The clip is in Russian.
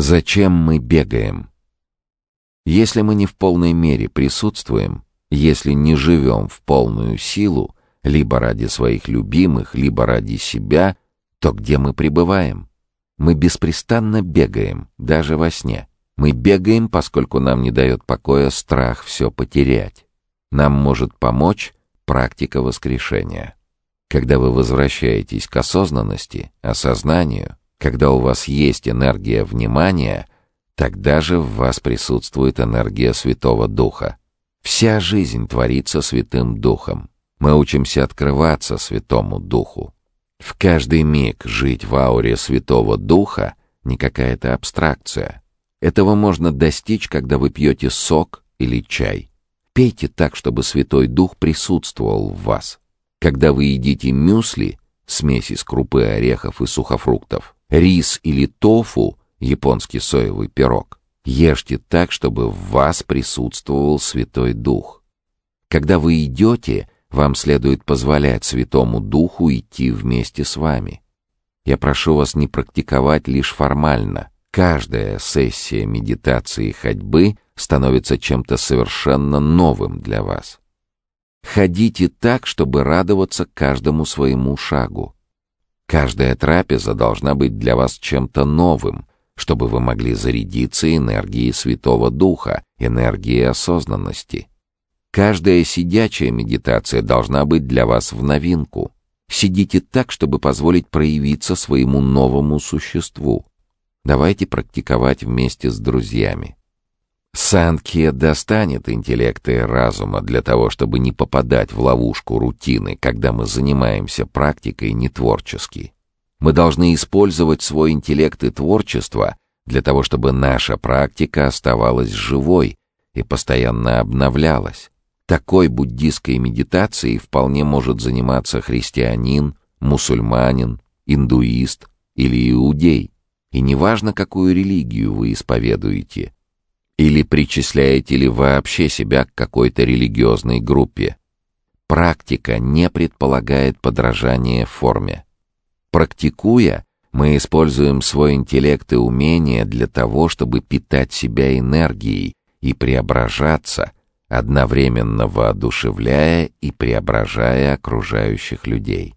Зачем мы бегаем? Если мы не в полной мере присутствуем, если не живем в полную силу, либо ради своих любимых, либо ради себя, то где мы пребываем? Мы беспрестанно бегаем, даже во сне. Мы бегаем, поскольку нам не дает покоя страх все потерять. Нам может помочь практика воскрешения. Когда вы возвращаетесь к осознанности, осознанию, когда у вас есть энергия внимания, тогда же в вас присутствует энергия Святого Духа. Вся жизнь творится Святым Духом. Мы учимся открываться Святому Духу. В каждый миг жить в ауре Святого Духа не какая-то абстракция. Этого можно достичь, когда вы пьете сок или чай. Пейте так, чтобы Святой Дух присутствовал в вас. Когда вы едите мюсли, смесь из крупы, орехов и сухофруктов, рис или тофу, японский соевый пирог, ешьте так, чтобы в вас присутствовал Святой Дух. Когда вы идете, вам следует позволять Святому Духу идти вместе с вами. Я прошу вас не практиковать лишь формально. Каждая сессия медитации и ходьбы становится чем-то совершенно новым для вас. Ходите так, чтобы радоваться каждому своему шагу. Каждая трапеза должна быть для вас чем-то новым, чтобы вы могли зарядиться энергией Святого Духа, энергией осознанности. Каждая сидячая медитация должна быть для вас в новинку. Сидите так, чтобы позволить проявиться своему новому существу. Давайте практиковать вместе с друзьями. Санкия достанет интеллекта и разума для того, чтобы не попадать в ловушку рутины, когда мы занимаемся практикой не творчески. Мы должны использовать свой интеллект и творчество для того, чтобы наша практика оставалась живой и постоянно обновлялась. Такой буддийской медитацией вполне может заниматься христианин, мусульманин, индуист или иудей. И неважно, какую религию вы исповедуете, или причисляете ли вообще себя к какой-то религиозной группе. Практика не предполагает подражание форме. Практикуя, мы используем свой интеллект и умения для того, чтобы питать себя энергией и преображаться – одновременно воодушевляя и преображая окружающих людей.